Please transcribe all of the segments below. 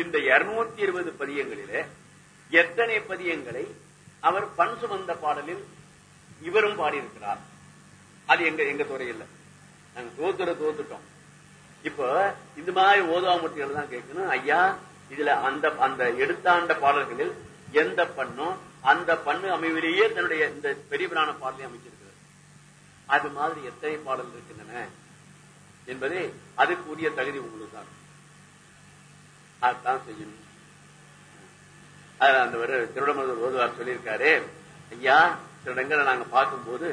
இந்த இருநூத்தி இருபது பதியங்களிலே எத்தனை பதியங்களை அவர் பண் சுமந்த பாடலில் இவரும் பாடியிருக்கிறார்? அது எங்க எங்க துறையில். நாங்க தோத்துற தோத்துட்டோம். இப்போ இந்த மாதிரி ஓதாமூர்த்திகள் தான் கேட்கணும் ஐயா இதுல அந்த அந்த எடுத்தாண்ட பாடல்களில் எந்த பண்ணும் அந்த பண்ணு அமைவிலேயே தன்னுடைய இந்த பெரியவரான பாடலை அமைச்சிருக்கிறது. அது மாதிரி எத்தனை பாடல் இருக்கின்றன என்பதே அதுக்குரிய தகுதி உங்களுக்கு தான் அதுதான் செய்யணும். அந்த ஒரு திருடமருதூர் ஓதுவார் சொல்லியிருக்காரு. ஐயா சில இடங்களை நாங்க பார்க்கும்போது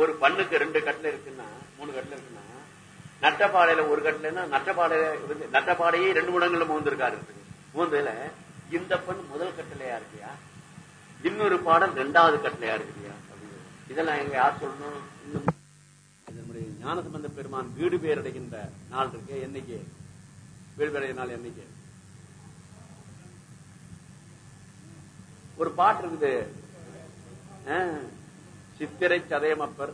ஒரு பண்ணுக்கு ரெண்டு கட்டில இருக்குன்னா மூணு கட்டில இருக்குன்னா நட்டப்பாடையில ஒரு கட்டிலன்னா நட்டப்பாடையில இருந்து நட்டப்பாடையே ரெண்டு மூடங்கள்ல மூந்திருக்காரு மூந்ததுல இந்த பெண் முதல் கட்டளையா இருக்கியா? இன்னொரு பாடல் ரெண்டாவது கட்டளையா இருக்கியா? இதெல்லாம் எங்க யார் சொல்லணும்? இன்னும் ஞானசம்பந்த பெருமான் வீடு பேரடைகின்ற நாள் இருக்கு என்னைக்கு. வீடு நாள் என்னைக்கு ஒரு பாட்டு இருக்குது. சித்திரை சதயமப்பர்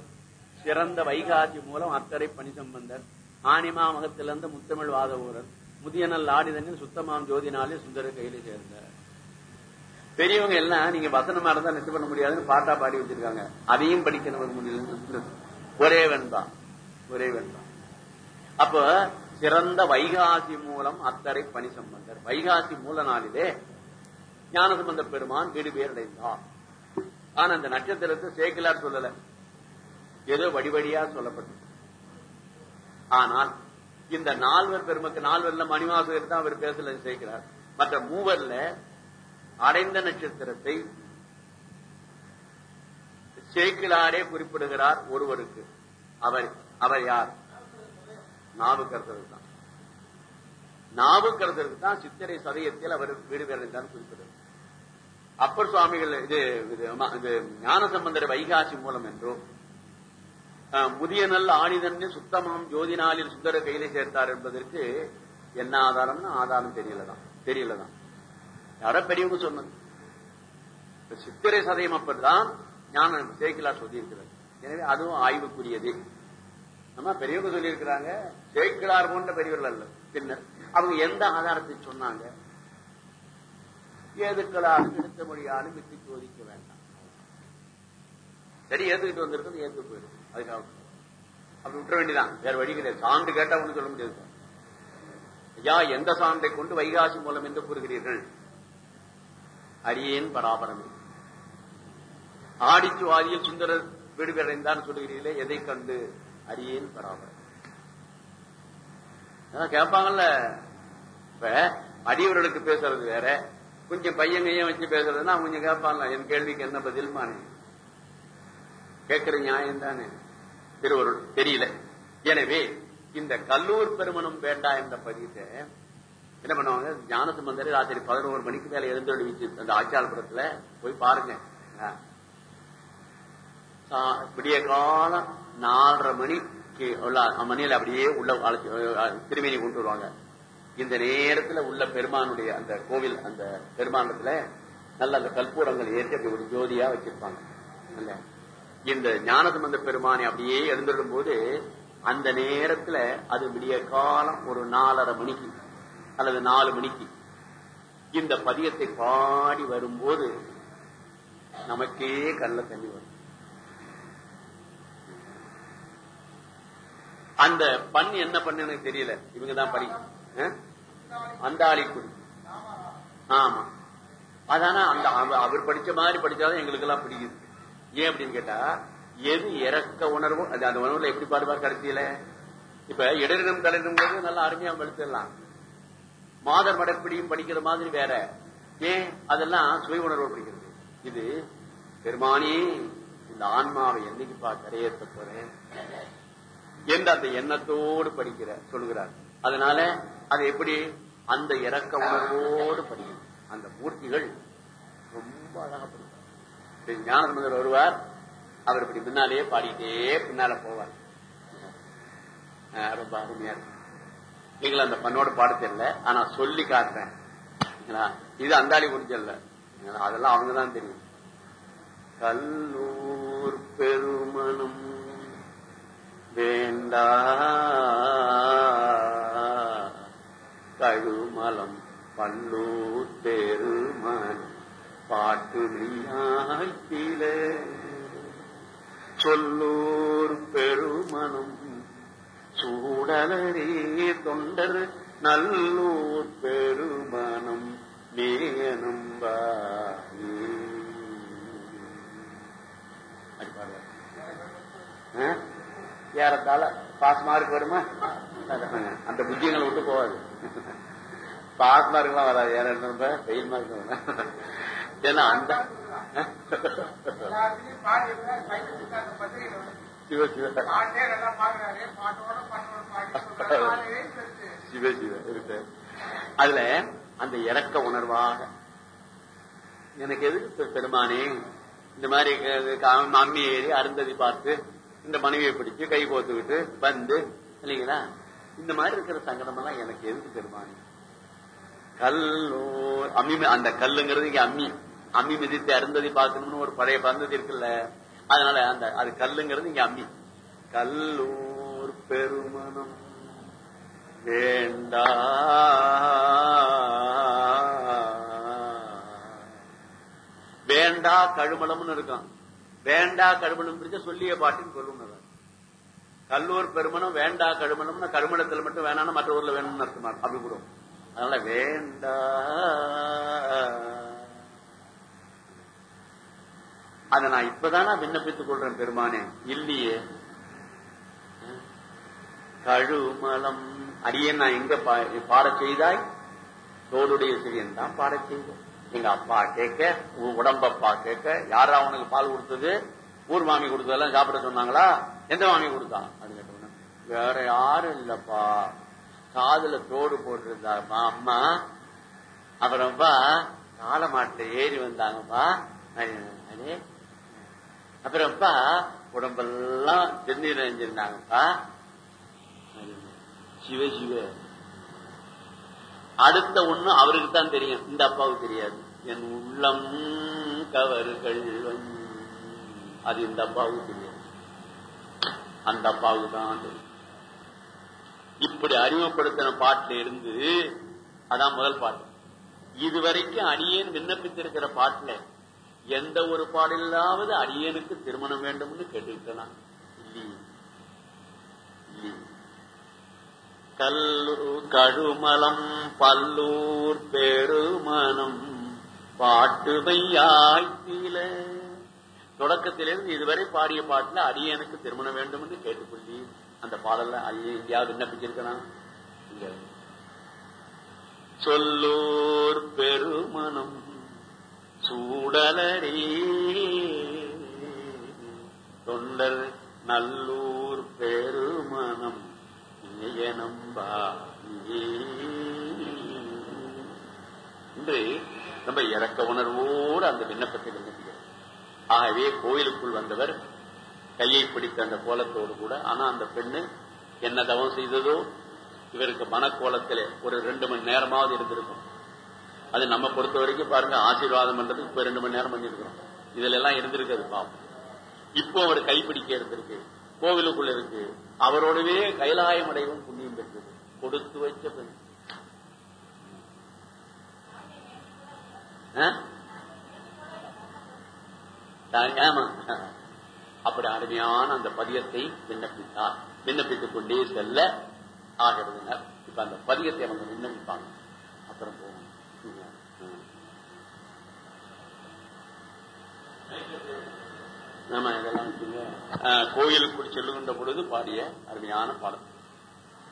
சிறந்த வைகாசி மூலம் அத்தரை பணி சம்பந்தர் ஆனிமா மகத்திலிருந்து முத்தமிழ் வாத ஊரர் முதியனல் ஆடிதனில் சுத்தமாம் ஜோதி சுந்தர கையில சேர்ந்தார். பெரியவங்க எல்லாம் நீங்க வசனமா இருந்தா நெட்டு பண்ண முடியாதுன்னு பாட்டா பாடி வச்சிருக்காங்க. அதையும் படிக்கணும் முடியல ஒரே வெண்பா ஒரே வெண்பா அப்ப சிறந்த வைகாசி மூலம் அத்தரை பணி சம்பந்தர். வைகாசி மூல நாளிலே ஞானசம்பந்த பெருமான் விடுபேரடைந்தார் ஆனா அந்த நட்சத்திரத்தை சேக்கிலார் சொல்லல. ஏதோ வடிவடியா சொல்லப்பட்டது. ஆனால் இந்த நால்வர் பெருமக்கு நால்வர்ல மணிவாசகர் தான் அவர் பேசல சேர்க்கிறார் மற்ற மூவர்ல அடைந்த நட்சத்திரத்தை சேக்கிலாரே குறிப்பிடுகிறார் ஒருவருக்கு. அவர் அவர் யார்? நாவுக்கரசருக்கு தான் நாவுக்கரசருக்கு தான் சித்திரை சதயத்தில் அவர் வீடு பேரடைந்தார் குறிப்பிடுகிறார் அப்பர் சுவாமிகள் இது இது இது ஞான சம்பந்தர் வைகாசி மூலம் என்றும் முதிய நல்ல ஆணிதன் சுத்தமாம் ஜோதி நாளில் சுந்தர கையில சேர்த்தார் என்பதற்கு என்ன ஆதாரம்னு ஆதாரம் தெரியலதான் தெரியலதான். யாரோ பெரியவங்க சொன்னது. சித்திரை சதயம் அப்பதான் ஞான சேகிலா சொல்லியிருக்கிறார். எனவே அதுவும் ஆய்வுக்குரியது. நம்ம பெரியவங்க சொல்லியிருக்கிறாங்க ஜெயிக்கிறார் போன்ற பெரியவர்கள் அல்ல. பின்னர் அவங்க எந்த ஆதாரத்தை சொன்னாங்க? ஏதுக்களாலும் எடுத்த மொழியாலும் விட்டு சோதிக்க வேண்டாம். சரி ஏத்துக்கிட்டு வந்திருக்கிறது ஏத்து போயிடும். அதுக்காக அப்படி விட்டுற வேண்டியதான் வேற வழி கிடையாது. சான்று கேட்டா ஒண்ணு சொல்ல முடியாது. ஐயா எந்த சான்றை கொண்டு வைகாசி மூலம் என்று கூறுகிறீர்கள்? அரியேன் பராபரமே. ஆடிச்சுவாதியில் சுந்தரர் வீடு அடைந்தான்னு சொல்லுகிறீர்களே எதை கண்டு? அடியேன் பராபரம் கேட்பாங்கல்ல இப்ப அடியவர்களுக்கு பேசுறது வேற கொஞ்சம் பையங்கையும் வச்சு பேசுறதுன்னா கொஞ்சம் கேட்பாங்கல்ல என் கேள்விக்கு என்ன பதில் மானே கேட்கிற நியாயம் தானே திருவருள் தெரியல. எனவே இந்த கல்லூர் பெருமனும் வேண்டா என்ற பதியத்தை என்ன பண்ணுவாங்க? ஞானசம்பந்தர் ராத்திரி பதினோரு மணிக்கு மேல எழுந்து வச்சு அந்த ஆச்சாரபுரத்துல போய் பாருங்க. விடிய காலம் நாலரை மணிக்கு உள்ள மணியில அப்படியே உள்ள திருமணி அஹ், கொண்டு வருவாங்க. இந்த நேரத்துல உள்ள பெருமானுடைய அந்த கோவில் அந்த பெருமானத்துல நல்ல அந்த கற்பூரங்கள் ஏற்றி அப்படி ஒரு ஜோதியா வச்சிருப்பாங்க. இந்த ஞானசம்பந்த பெருமானை அப்படியே எழுந்துடும் போது அந்த நேரத்துல அது விடிய காலம் ஒரு நாலரை மணிக்கு அல்லது நாலு மணிக்கு. இந்த பதியத்தை பாடி வரும்போது நமக்கே கல்ல தண்ணி வரும். அந்த பண் என்ன பண்ணு எனக்கு தெரியல. இவங்கதான் பணி அந்தாளி குடி ஆமா. அதானா அந்த அவ- அவர் படிச்ச மாதிரி படிச்சாதான் எங்களுக்கு எல்லாம் பிடிக்குது. ஏன் அப்படின்னு கேட்டா எது இறக்க உணர்வோ அது அந்த உணர்வுல எப்படி பாடுவார் கடைசியில இப்ப இடரிடம் தலையிடும் போது நல்லா அருமையா படுத்திடலாம். மாதர் மடப்பிடியும் படிக்கிற மாதிரி வேற. ஏன்? அதெல்லாம் சுய உணர்வு படிக்கிறது. இது பெருமானி இந்த ஆன்மாவை என்னைக்குப்பா கரையேற்ற போறேன்? என்று அந்த எண்ணத்தோடு படிக்கிற சொல்லுகிறார். அதனால அது எப்படி? அந்த இறக்க உணர்வோடு படிக்கிறது அந்த மூர்த்திகள் ரொம்ப அழகா படிப்பார் ஞானசம்பந்தர் வருவார். அவர் இப்படி பின்னாலேயே பாடிட்டே பின்னால போவார். ரொம்ப அருமையா இருக்கும் நீங்களும் அந்த பண்ணோட பாட தெரியல. ஆனா சொல்லி காட்டுறேன். இது அந்தாளி குறிச்சல்ல அதெல்லாம் அவங்கதான் தெரியும். கல்லூர் பெருமனும் வேண்டா கழும பல்லூர் பெருமான் பாட்டு மெய்யாய்த்தில சொல்லூர் பெருமனும் சூடலரே தொண்டர் நல்லூர் பெருமனும் மேயனும் ஏறத்தாழ பாஸ் வருமா? அந்த புத்தியங்களை விட்டு போகாது. பாஸ் மார்க்லாம் வராது. ஏற வெயில் மார்க் ஏன்னா அந்த சிவ சிவ. சிவ சிவ. இருக்கு. அதுல அந்த இறக்க உணர்வாக. எனக்கு எதுக்கு பெருமானே? இந்த மாதிரி க- மம்மி ஏறி அருந்ததி பார்த்து இந்த மனைவியை பிடிச்சு கை கோத்துக்கிட்டு வந்து இல்லைங்களா? இந்த மாதிரி இருக்கிற சங்கடம் எல்லாம் எனக்கு எதுக்கு பெருமானி கல்லோ அம்மி அந்த கல்லுங்கிறது இங்க அம்மி அம்மி மிதித்து அருந்ததி பார்க்கணும்னு ஒரு பழைய பந்ததி இருக்குல்ல? அதனால அந்த அது கல்லுங்கிறது இங்க அம்மி. கல்லூர் பெருமனம் வேண்டா. வேண்டா கழுமலம்னு இருக்கும். வேண்டா கழுமலம் பிடிச்ச சொல்லிய பாட்டின்னு சொல்லுங்க கல்லூர் பெருமணம் வேண்டா கழுமலம்னா கருமணத்தில் மட்டும் வேணாம்னா மற்ற ஊர்ல வேணும்னு அர்த்தமா? அப்படி கூட அதனால வேண்டா. அதை நான் இப்பதானா விண்ணப்பித்துக் கொள்றேன் பெருமானே. இல்லையே. கழுமலம். அரியன் நான் எங்க பாட செய்தாய்? தோளுடைய சிறியன் தான் பாட செய்தேன் எங்க அப்பா கேட்க உன் உடம்பப்பா கேட்க யாரா அவனுக்கு பால் கொடுத்தது? ஊர் மாமி கொடுத்ததெல்லாம் சாப்பிட சொன்னாங்களா? எந்த மாமி கொடுத்தான் அப்படின்னு கேட்டவன வேற யாரும் இல்லப்பா. காதுல தோடு போட்டிருந்தாங்கப்பா அம்மா. அப்புறம்ப்பா கால மாட்டை ஏறி வந்தாங்கப்பா. அப்புறம்ப்பா உடம்பெல்லாம் திருநீர் அணிஞ்சிருந்தாங்கப்பா சிவ சிவ. அடுத்த ஒண்ணு அவருக்கு தான் தெரியும். இந்த அப்பாவுக்கு தெரியாது. என் உள்ளம் கவர்கள் அது இந்த அப்பாவுக்கு தெரியாது. அந்த அப்பாவுக்கு தான் தெரியும். இப்படி அறிமுகப்படுத்தின பாட்டுல இருந்து அதான் முதல் பாட்டு. இதுவரைக்கும் அடியேன் விண்ணப்பித்திருக்கிற பாட்டுல எந்த ஒரு பாடலாவது அடியனுக்கு திருமணம் வேண்டும்னு கேட்டுக்கிட்டனா இல்லையே. இல்லையே. கல்லூர் கழுமலம் பல்லூர் பெருமனம் பாட்டுவையாய்த்தில தொடக்கத்திலிருந்து இதுவரை பாடிய பாட்டுல அடியனுக்கு திருமணம் வேண்டும் என்று கேட்டுக்கொள்ளி அந்த பாடல்ல அடியே எங்கேயாவது விண்ணப்பிச்சிருக்கிறான் சொல்லூர் பெருமனம் சூடலரே. தொண்டர் நல்லூர் பெருமனம் நம்பா என்று நம்ம இறக்க உணர்வோடு அந்த விண்ணப்பத்தை விண்ணப்பிக்கிறோம். ஆகவே கோயிலுக்குள் வந்தவர் கையை பிடித்த அந்த கோலத்தோடு கூட ஆனா அந்த பெண்ணு என்ன தவம் செய்ததோ இவருக்கு மனக்கோலத்திலே ஒரு ரெண்டு மணி நேரமாவது இருந்திருக்கும். அது நம்ம பொறுத்த வரைக்கும் பாருங்க ஆசீர்வாதம் பண்றதுக்கு இப்ப ரெண்டு மணி நேரம் பண்ணிருக்கிறோம் இதுல எல்லாம் இருந்திருக்காது பாவம். இப்போ அவர் கைப்பிடிக்க இருந்திருக்கு. கோவிலுக்குள்ள இருக்கு. அவரோடவே கைலாயம் அடையவும் புண்ணியம் பெற்றது. கொடுத்து வச்ச பெண். ஆமா. அப்படி அருமையான அந்த பதியத்தை விண்ணப்பித்தார். விண்ணப்பித்துக் கொண்டே செல்ல ஆகிறதுனர் இப்ப அந்த பதியத்தை அவங்க விண்ணப்பிப்பாங்க அப்புறம் போவோம் ம். நம்ம இதெல்லாம் வச்சுங்க. கோயிலுக்குள் செல்லுகின்ற பொழுது பாடிய அருமையான பாடல்.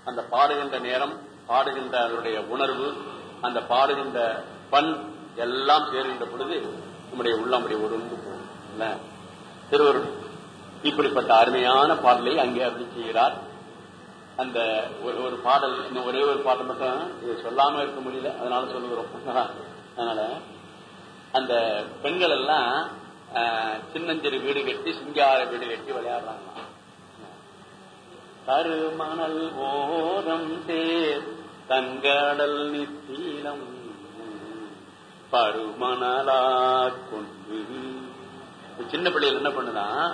அந்த பாடுகின்ற நேரம் பாடுகின்ற அதனுடைய உணர்வு அந்த பாடுகின்ற பண் எல்லாம் சேருகின்ற பொழுது நம்முடைய உள்ளம் அப்படி ஒருங்கு போகும். திருவருள் இப்படிப்பட்ட அருமையான பாடலை அங்கே அப்படி செய்கிறார். அந்த ஒரு ஒரு பாடல் இன்னும் ஒரே ஒரு பாடல் மட்டும் இது சொல்லாம இருக்க முடியல. அதனால சொல்லுகிறோம். அதனால அந்த பெண்கள் எல்லாம் சின்னஞ்சிறு வீடு கட்டி சிங்கார வீடு கட்டி விளையாடுறாங்க. கருமணல் ஓரம் தேர் தங்கடல் நித்தீலம் பருமணலா கொண்டு. சின்ன பிள்ளைகள் என்ன பண்ணுதான்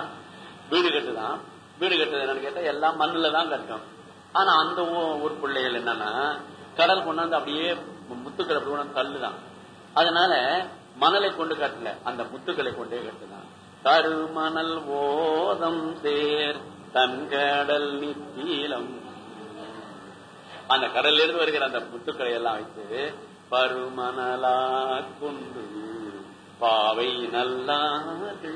வீடு கட்டுதான் வீடு கட்டுறது என்னன்னு கேட்டா எல்லாம் மண்ணுல தான் கட்டும். ஆனா அந்த ஊர் பிள்ளைகள் என்னன்னா கடல் கொண்டாந்து அப்படியே மு- கொண்டாந்து தள்ளுதான். கல்லுதான் அதனால மணலை கொண்டு கட்டல அந்த முத்துக்களை கொண்டே கட்டுதான் கருமணல் ஓதம் சேர் தன்கடல் நித்தீலம். அந்த கடல்ல இருந்து வருகிற அந்த முத்துக்களை எல்லாம் வைத்து பருமணலா கொண்டு பாவை நல்லாது.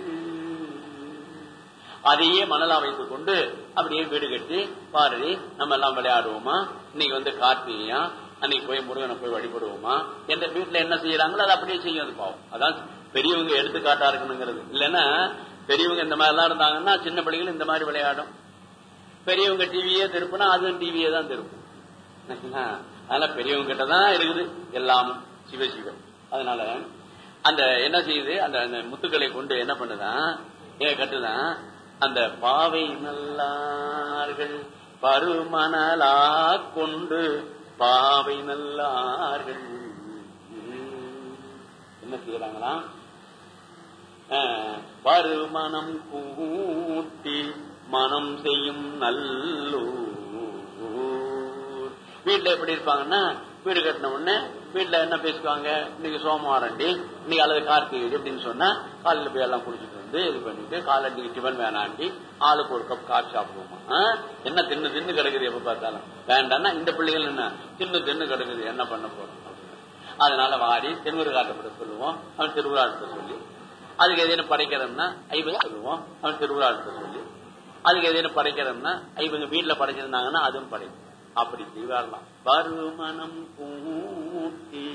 அதையே மணலா வைத்துக் கொண்டு அப்படியே வீடு கட்டி பாரதி நம்ம எல்லாம் விளையாடுவோமா? இன்னைக்கு வந்து கார்த்திகையா? அன்னைக்கு போய் முருகனை போய் வழிபடுவோமா? என்ற வீட்டுல என்ன செய்யறாங்களோ அதை அப்படியே செய்யும் அது பாவம். அதான் பெரியவங்க எடுத்துக்காட்டா இருக்கணுங்கிறது. இல்லைன்னா பெரியவங்க இந்த மாதிரி எல்லாம் இருந்தாங்கன்னா சின்ன பிள்ளைகள் இந்த மாதிரி விளையாடும். பெரியவங்க டிவியே திருப்புனா அதுவும் டிவியே தான் திருப்பும். அதனால பெரியவங்க கிட்ட தான் இருக்குது எல்லாமும் சிவ அதனால அந்த என்ன செய்யுது? அந்த அந்த முத்துக்களை கொண்டு என்ன பண்ணுதான் ஏன் கட்டுதான் அந்த பாவை நல்லார்கள் பருமணலா கொண்டு பாவை நல்லார்கள். என்ன செய்யறாங்களாம் பருமணம் கூட்டி மனம் செய்யும் நல்லூர். வீட்டுல எப்படி இருப்பாங்கன்னா வீடு கட்டின உடனே வீட்டுல என்ன பேசுவாங்க? இன்னைக்கு சோமவாரண்டி இன்னைக்கு அல்லது கார்த்திகை அப்படின்னு சொன்னா காலையில போய் எல்லாம் குடிச்சிட்டு வந்து இது பண்ணிட்டு காலண்டிக்கு டிஃபன் வேணாண்டி ஆளுக்கு ஒரு கப் காஃபி சாப்பிடுவோமா? என்ன தின்னு தின்னு கிடக்குது எப்ப பார்த்தாலும். வேண்டாம்னா இந்த பிள்ளைகள் என்ன? தின்னு தின்னு கிடக்குது. என்ன பண்ண போறோம்? அதனால வாரி தென்முரு காட்டப்பட சொல்லுவோம். அவன் திருவிழாட்ட சொல்லி அதுக்கு எதேனும் படைக்கிறோம்னா ஐவங்க சொல்லுவோம். அவன் திருவிழாத்தை சொல்லி அதுக்கு எதேனும் படைக்கிறோம்னா இவங்க வீட்டுல படைச்சிருந்தாங்கன்னா அதுவும் படைக்கும் அப்படி செய்வார்களாம். பருமணம் கூட்டி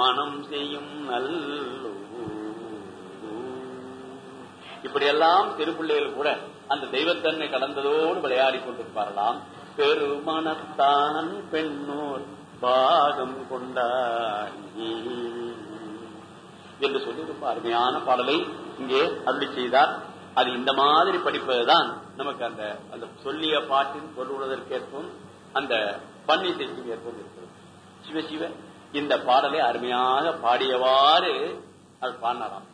மனம் செய்யும் நல்லூர் இப்படியெல்லாம் திருப்பிள்ளைகள் கூட அந்த தெய்வத்தன்மை கலந்ததோடு விளையாடி கொண்டிருப்பார்களாம். பெருமணத்தான் பெண்ணோர் பாகம் கொண்டாடி என்று சொல்லி ரொம்ப அருமையான பாடலை இங்கே அருளி செய்தார். அது இந்த மாதிரி படிப்பதுதான் நமக்கு அந்த அந்த சொல்லிய பாட்டின் பொருளுவதற்கேற்பும் அந்த பன்னிசைக்கும் ஏற்பும் இருக்கிறது. சிவ சிவ இந்த பாடலை அருமையாக பாடியவாறு அது பாடினாராம்.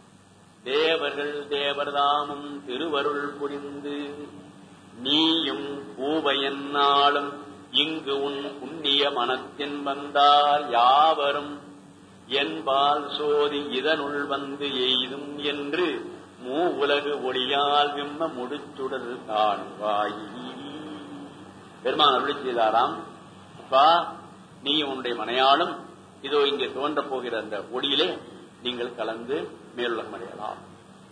தேவர்கள் தேவர்தாமும் திருவருள் புரிந்து. நீயும் பூவையன் நாளும் இங்கு உன் புண்ணிய மனத்தின் வந்தால் யாவரும் என்பால் சோதி இதனுள் வந்து எய்தும் என்று மூ உலகு ஒளியால் விம்ம முடிச்சுடல் காண்பாய். பெருமான் அருளி செய்தாராம் அப்பா நீ உன்னுடைய மனையாளும் இதோ இங்கே தோன்றப் போகிற அந்த ஒளியிலே நீங்கள் கலந்து மேலுலகம் அடையலாம்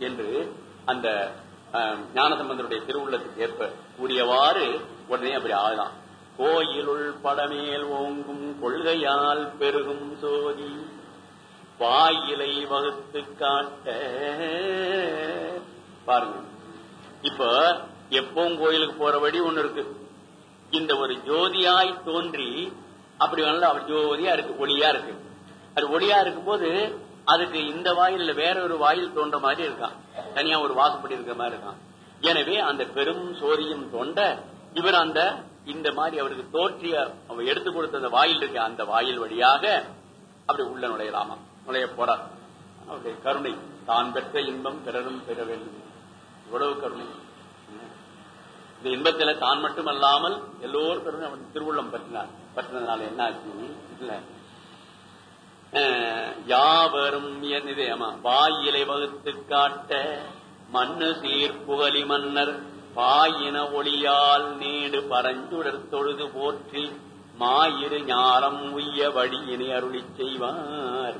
என்று அந்த அஹ், ஞானசம்பந்தருடைய திருவுள்ளத்துக்கு ஏற்ப கூடியவாறு உடனே அப்படி ஆகலாம். கோயிலுள் படமேல் ஓங்கும் கொள்கையால் பெருகும் சோதி வாயிலை வகுத்து காட்ட பாருங்க. இப்ப எப்பவும் கோயிலுக்கு போற வழி ஒண்ணு இருக்கு. இந்த ஒரு ஜோதியாய் தோன்றி அப்படி வேணாலும் அவர் ஜோதியா இருக்கு ஒளியா இருக்கு. அது ஒளியா இருக்கும்போது அதுக்கு இந்த வாயில் வேற ஒரு வாயில் தோன்ற மாதிரி இருக்கான் தனியா ஒரு வாசப்படி இருக்கிற மாதிரி இருக்கான் எனவே அந்த பெரும் சோதியும் தோண்ட இவர் அந்த இந்த மாதிரி அவருக்கு தோற்றிய அவர் எடுத்து கொடுத்த அந்த வாயில் இருக்க அந்த வாயில் வழியாக அப்படி உள்ள நுழையலாமா? நுழைய போறார். அவருடைய கருணை தான் பெற்ற இன்பம் பிறரும் பெற வேண்டும் இவ்வளவு கருணை. இந்த இன்பத்துல தான் மட்டுமல்லாமல் எல்லோரும் அவன் திருவுள்ளம் பற்றினார். பற்றினதுனால என்ன ஆச்சு? இல்ல. யாவரும் இது ஆமா வாயிலை வகுத்து காட்ட மண்ணு சீர் புகழி மன்னர் பாயின ஒளியால் நீடு பரஞ்சுடர் தொழுது போற்றி மாயிரு ஞானம் உய்ய வழியினை அருளி செய்வார்.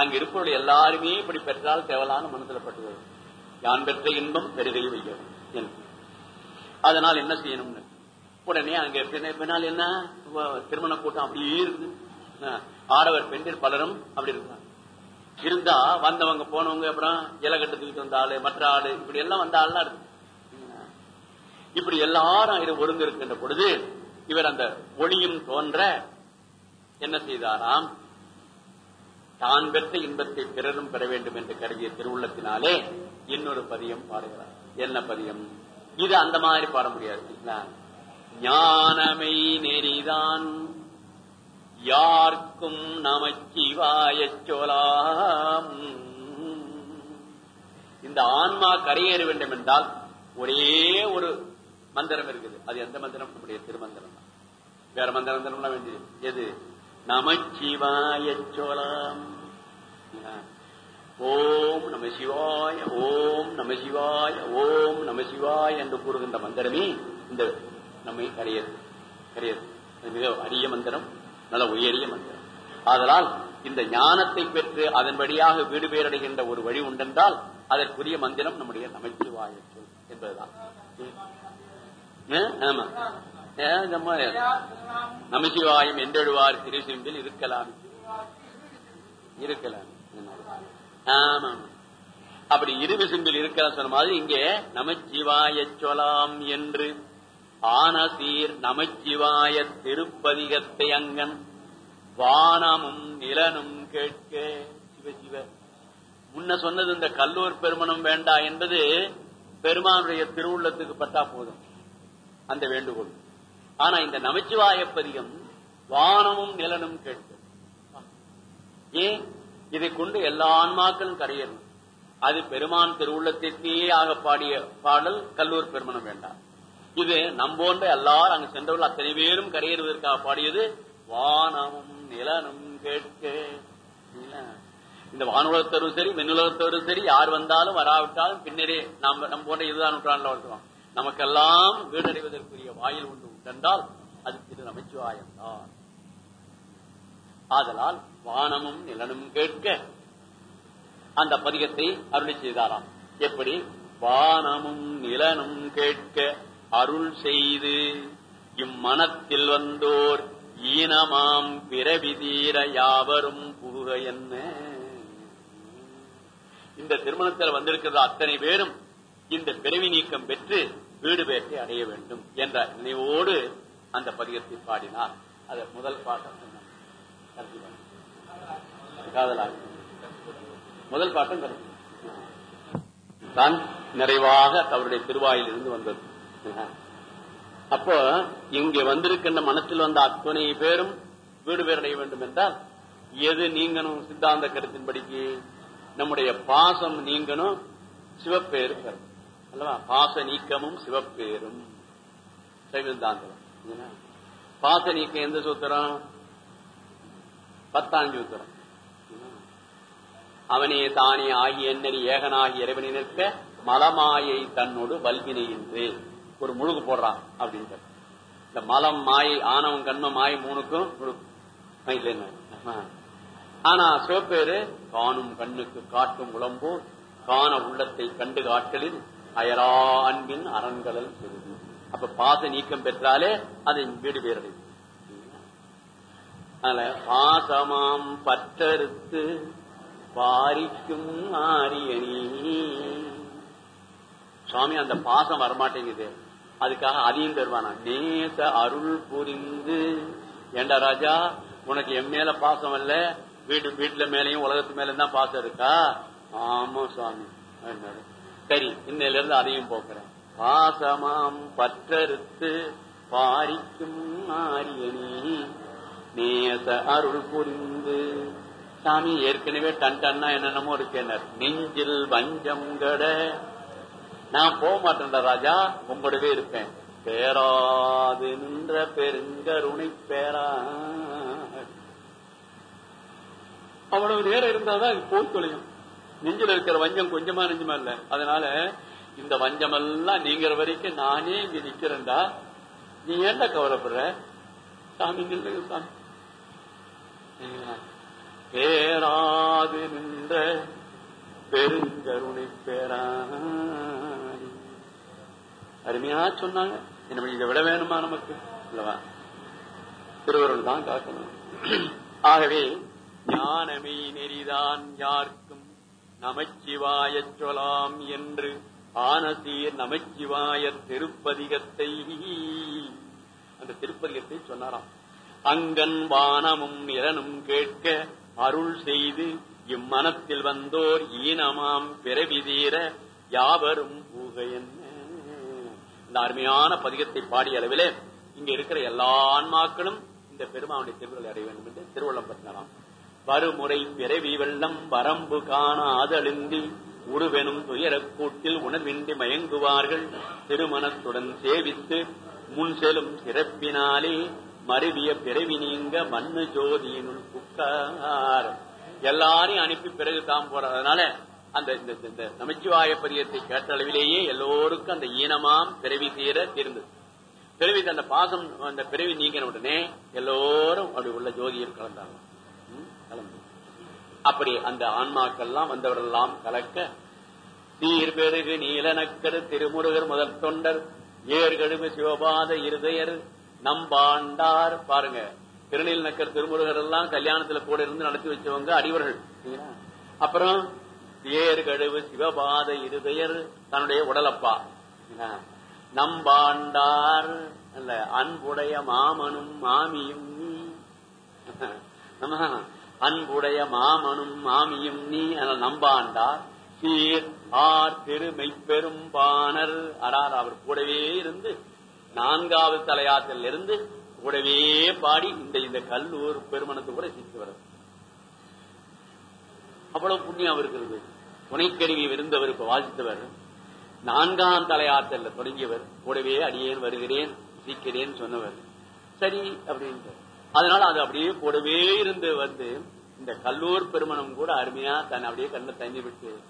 அங்க இருப்பவர்கள் எல்லாருமே இப்படி பெற்றால் தேவலான மனசுல பட்டுவது யான் பெற்ற இன்பம் பெருகை வையும் அதனால் என்ன செய்யணும்னு. உடனே அங்க பின்னால் என்ன? திருமண கூட்டம் அப்படியே இருந்து. ஆடவர் பெண்டில் பலரும் அப்படி இருக்காங்க. இருந்தா வந்தவங்க போனவங்க அப்புறம் இலகட்டு தூக்கிட்டு வந்த ஆளு மற்ற ஆளு இப்படி எல்லாம் வந்த ஆள்லாம் இருக்கு. இப்படி எல்லாரும் இது ஒருங்கு இருக்கின்ற பொழுது இவர் அந்த ஒளியும் தோன்ற என்ன செய்தாராம்? தான் பெற்ற இன்பத்தை பிறரும் பெற வேண்டும் என்று கருதிய திருவுள்ளத்தினாலே இன்னொரு பதியம் பாடுகிறார். என்ன பதியம்? இது அந்த மாதிரி பாட முடியாது ஞானமை நெறிதான். யார்க்கும் நமச்சிவாய சொலாம் இந்த ஆன்மா கரையேற வேண்டும் என்றால் ஒரே ஒரு மந்திரம் இருக்குது. அது எந்த மந்திரம்? நம்முடைய திருமந்திரம். தான் வேற மந்திரம் மந்திரம்லாம் வேண்டியது எது? நமச்சிவாய சொலாம் ஓம் நம சிவாய ஓம் நம சிவாய ஓம் நம சிவாய என்று கூறுகின்ற மந்திரமே இந்த நம்மை கரையது கரையது மிக அரிய மந்திரம். நல்ல உயரிய மந்திரம் ஆதலால் இந்த ஞானத்தை பெற்று அதன்படியாக வீடு பேரடைகின்ற ஒரு வழி உண்டென்றால் அதற்குரிய மந்திரம் நம்முடைய நமச்சிவாய சொல் என்பதுதான். ஆமா. நமசிவாயம் என்றெழுவார் திருசிம்பில் இருக்கலாம். இருக்கலாம். ஆமா. அப்படி இருவிசும்பில் இருக்கலாம் சொன்ன மாதிரி இங்கே நமச்சிவாய சொலாம் என்று ஆனசீர் நமச்சிவாய திருப்பதிகத்தை அங்கன் வானமும் நிலனும் கேட்க. சிவ சிவ. முன்ன சொன்னது இந்த கல்லூர் பெருமணம் வேண்டா என்பது பெருமானுடைய திருவுள்ளத்துக்கு பட்டா போதும். அந்த வேண்டுகோள். ஆனா இந்த நமச்சிவாய பதிகம் வானமும் நிலனும் கேட்க. ஏன்? இதை கொண்டு எல்லா ஆன்மாக்களும் கரையணும் அது பெருமான் திருவுள்ளத்திற்கே ஆக பாடிய பாடல் கல்லூர் பெருமணம் வேண்டாம் இது நம்போன்ற எல்லாரும் அங்கு சென்றவர்கள் அத்தனை பேரும் கரையேறுவதற்காக பாடியது வானமும் நிலனும் கேட்க. இந்த வானுலகத்தரும் சரி மின்னுலகத்தரும் சரி யார் வந்தாலும் வராவிட்டாலும் பின்னரே நாம் நம்ம போன்ற இதுதான் நூற்றாண்டுல வாழ்த்துவோம் நமக்கெல்லாம் வீடடைவதற்குரிய வாயில் ஒன்று உண்டென்றால் அது திரு நமச்சிவாயம்தான். ஆதலால் வானமும் நிலனும் கேட்க. அந்த பதிகத்தை அருளி செய்தாராம். எப்படி? வானமும் நிலனும் கேட்க. அருள் செய்து இம்மனத்தில் வந்தோர் ஈனமாம் பிறவி தீர யாவரும் புகுக என்ன? இந்த திருமணத்தில் வந்திருக்கிற அத்தனை பேரும் இந்த பிறவி நீக்கம் பெற்று வீடு பேட்டை அடைய வேண்டும் என்ற நினைவோடு அந்த பதிகத்தை பாடினார். அது முதல் பாட்டம். காதலாக முதல் பாட்டம் கடைசி தான் நிறைவாக அவருடைய திருவாயிலிருந்து வந்தது. அப்போ இங்கே வந்திருக்கின்ற மனத்தில் வந்த அத்தனை பேரும் வீடு பேரடைய வேண்டும் என்றால் எது நீங்கணும் சித்தாந்த கருத்தின்படிக்கு? நம்முடைய பாசம் நீங்கணும் சிவப்பேரு பெறும் அல்லவா? பாச நீக்கமும் சிவப்பேரும் சைவந்தாந்தம் பாச நீக்கம் எந்த சூத்திரம்? பத்தாம் சூத்திரம். அவனே தானே ஆகிய எண்ணறி ஏகனாகி இறைவனை நிற்க மலமாயை தன்னோடு வல்வினை என்று ஒரு முழுகு போடுறான் அப்படின்னு இந்த மலம் மாய் ஆணவம் கண்ம மாயை மூணுக்கும் ஆனா சிவப்பேரு காணும் கண்ணுக்கு காட்டும் உளம்போ காண உள்ளத்தை கண்டு காட்டலில் அயரா அன்பின் அரண்களல் பெருது அப்ப பாச நீக்கம் பெற்றாலே அது வீடு பேரடை அதனால பாசமாம் பற்றறுத்து பாரிக்கும் ஆரியணி சுவாமி அந்த பாசம் வரமாட்டேங்குது. அதுக்காக அதையும் தருவானா நேச அருள் புரிந்து. ஏண்டா ராஜா உனக்கு என் மேல பாசம் இல்ல வீட்டு வீட்டுல மேலையும் உலகத்து மேல தான் பாசம் இருக்கா? ஆமா சுவாமி. சரி இன்னையில இருந்து அதையும் போக்குறேன். பாசமாம் பற்றறுத்து பாரிக்கும் ஆரியணி நேச அருள் புரிந்து. சாமி ஏற்கனவே டன் டன்னா என்னென்னமோ இருக்கேனர் நெஞ்சில் வஞ்சம் கட நான் போக மாட்டேன்டா ராஜா உங்களோடவே இருப்பேன். பேராது நின்ற பெருங்கருணை பேரா அவ்வளவு நேரம் இருந்தாதான் அது போய் தொலையும் நெஞ்சில் இருக்கிற வஞ்சம் கொஞ்சமா நெஞ்சமா இல்ல. அதனால இந்த வஞ்சம் எல்லாம் நீங்கிற வரைக்கும் நானே இங்க நிக்கிறேன்டா. நீ ஏன்டா கவலைப்படுற? சாமி சாமி. பேராது நின்ற பெருங்கருணை பேரா அருமையா சொன்னாங்க. என்ன இதை விட வேணுமா நமக்கு? இல்லவா திருவருள் தான் காக்கணும் ஆகவே ஞானமே நெறிதான் யாருக்கும் நமச்சிவாய சொலாம் என்று ஆனசீர் நமச்சிவாய திருப்பதிகத்தை அந்த திருப்பதிகத்தை சொன்னாராம். அங்கன் வானமும் இரனும் கேட்க அருள் செய்து இம்மனத்தில் வந்தோர் ஈனமாம் பிறவி தீர யாவரும் பூக இந்த அருமையான பதிகத்தை பாடிய அளவிலே இங்க இருக்கிற எல்லா ஆன்மாக்களும் இந்த பெருமாவுடைய திருவிழா அடைய வேண்டும் என்று திருவள்ளம் பற்றினாராம். வருமுறை பிறவி வெள்ளம் வரம்பு காண ஆதழுந்தி உருவெனும் துயரக் கூட்டில் உணர்வின்றி மயங்குவார்கள். திருமணத்துடன் சேவித்து முன் செலும் சிறப்பினாலே மருவிய பிறவி நீங்க மண்ணு ஜோதியினுள் புக்கார். எல்லாரையும் அனுப்பி பிறகு தான் போறதுனால அந்த இந்த நமச்சிவாய பதியத்தை கேட்ட அளவிலேயே எல்லோருக்கும் அந்த ஈனமாம் பிறவி தீர தீர்ந்தது. பிறவி அந்த பாசம் அந்த பிறவி நீங்கின உடனே எல்லோரும் அப்படி உள்ள ஜோதியில் கலந்தாங்க. கலந்து. அப்படி அந்த ஆன்மாக்கள்லாம் வந்தவரெல்லாம் கலக்க சீர்பெருகு நீலநக்கரு திருமுருகர் முதல் தொண்டர் ஏர்கழுமு சிவபாத இருதயர் நம்பாண்டார். பாருங்க திருநீல் நக்கர் திருமுருகர் எல்லாம் கல்யாணத்துல கூட இருந்து நடத்தி வச்சவங்க அடிவர்கள். அப்புறம் ஏர்கழுவு சிவபாத இருதயர் தன்னுடைய உடலப்பா. நம்பாண்டார் அல்ல அன்புடைய மாமனும் மாமியும் நீ. அன்புடைய மாமனும் மாமியும் நீ அதனால் நம்பாண்டார். சீர் ஆர் திருமை பெரும் பாணர். அவர் கூடவே இருந்து நான்காவது தலையாத்தில் இருந்து கூடவே பாடி இந்த இந்த கல்லூர் பெருமணத்து கூட சிரித்து வர்றது அவ்வளவு புண்ணியம் அவருக்கு இருக்கு துணைக்கருவி விருந்தவர் இப்ப வாசித்தவர். நான்காம் தலையாத்தல்ல தொடங்கியவர். கூடவே அடியேன் வருகிறேன் சீக்கிறேன் சொன்னவர். சரி அப்படின்ட்டு. அதனால அது அப்படியே கூடவே இருந்து வந்து இந்த கல்லூர் பெருமணம் கூட அருமையா தன் அப்படியே கண்ண தங்கி விட்டு